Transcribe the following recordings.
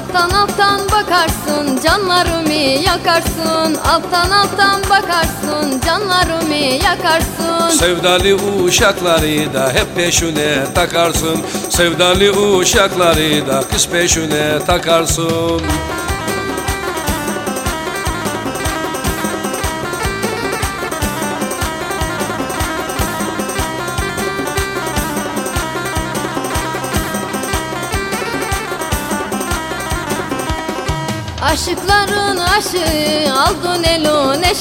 Alttan alttan bakarsın canlarımı yakarsın. Alttan alttan bakarsın canlarımı yakarsın. Sevdalı uşakları da hep peşine takarsın. Sevdalı uşakları da kız peşine takarsın Aşıkların aşığı aldın elo ne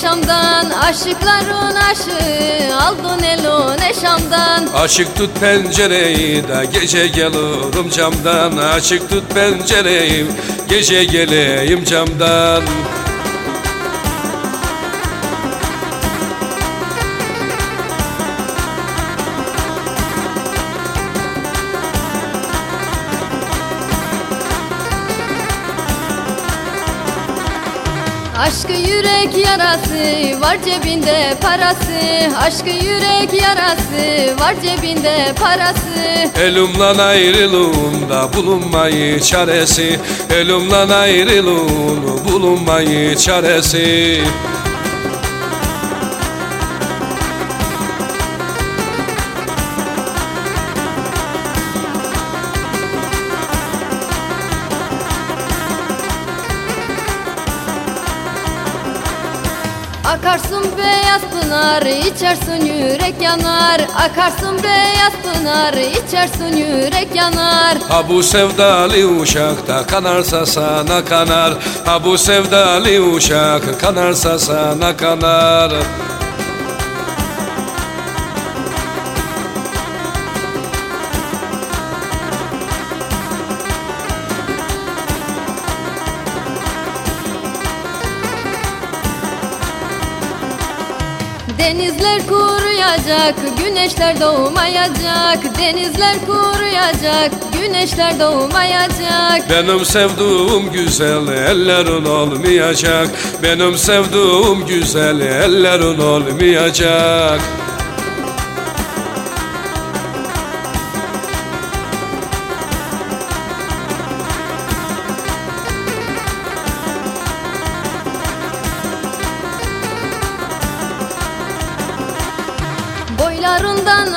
Aşıkların aşığı aldın elo ne Açık tut pencereyi da gece gelirim camdan. Açık tut pencereyi gece geleyim camdan Aşkı yürek yarası var cebinde parası. Aşkı yürek yarası var cebinde parası. Elimden ayrılığında bulunmayı çaresi. Elimden ayrılığın bulunmayı çaresi Akarsın beyaz pınar, içersin yürek yanar. Akarsın beyaz pınar, içersin yürek yanar. Ha bu sevdalı uşak da kanarsa sana kanar. Ha bu sevdalı uşak kanarsa sana kanar Denizler kuruyacak, güneşler doğmayacak. Denizler kuruyacak, güneşler doğmayacak. Benim sevduğum güzel ellerin olmayacak. Benim sevduğum güzel ellerin olmayacak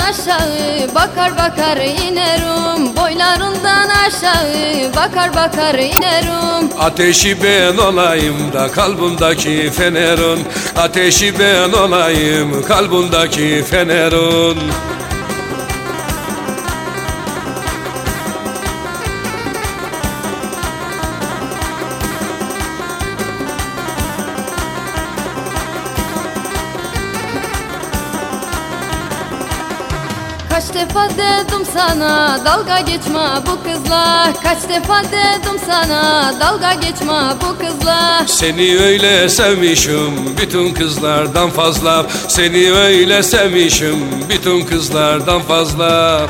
aşağı bakar bakar inerim. Boylarından aşağı bakar bakar inerim. Ateşi ben olayım da kalbimdeki fenerin. Ateşi ben olayım kalbimdeki fenerin Defa dedim sana dalga geçme bu kızla Kaç defa dedim sana dalga geçme bu kızla Seni öyle sevmişim bütün kızlardan fazla. Seni öyle sevmişim bütün kızlardan fazla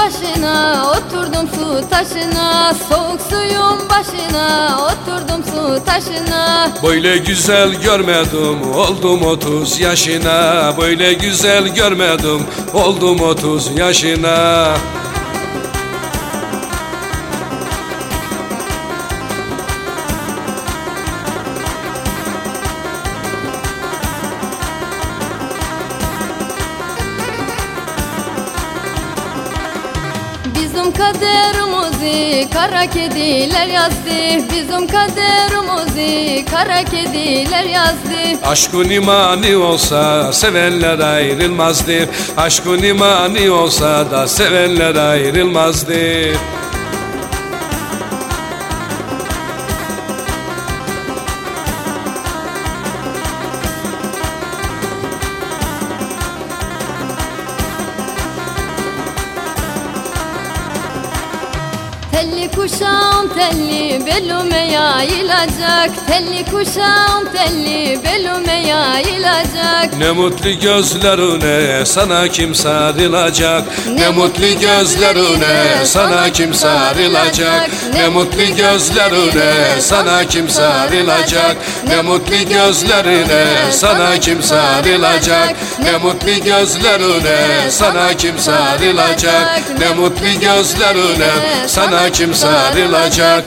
başına oturdum su taşına Soğuk suyun başına oturdum su taşına. Böyle güzel görmedim oldum 30 yaşına. Böyle güzel görmedim oldum 30 yaşına kaderimizi kara kediler yazdı. Bizim kaderimizi kara kediler yazdı. Aşkın imani olsa sevenler ayrılmazdı. Aşkın imani olsa da sevenler ayrılmazdı Telli kuşağım telli belüme yayılacak. Telli kuşağım telli yayılacak yayılacak. Ne mutlu gözlerine sana kim sarılacak. Ne mutlu gözlerine sana kim sarılacak. Ne mutlu gözlerine sana kim sarılacak. Ne mutlu gözlerine sana kim sarılacak. Ne mutlu gözlerine sana kim sarılacak. Ne mutlu gözlerine sana kim sarılacak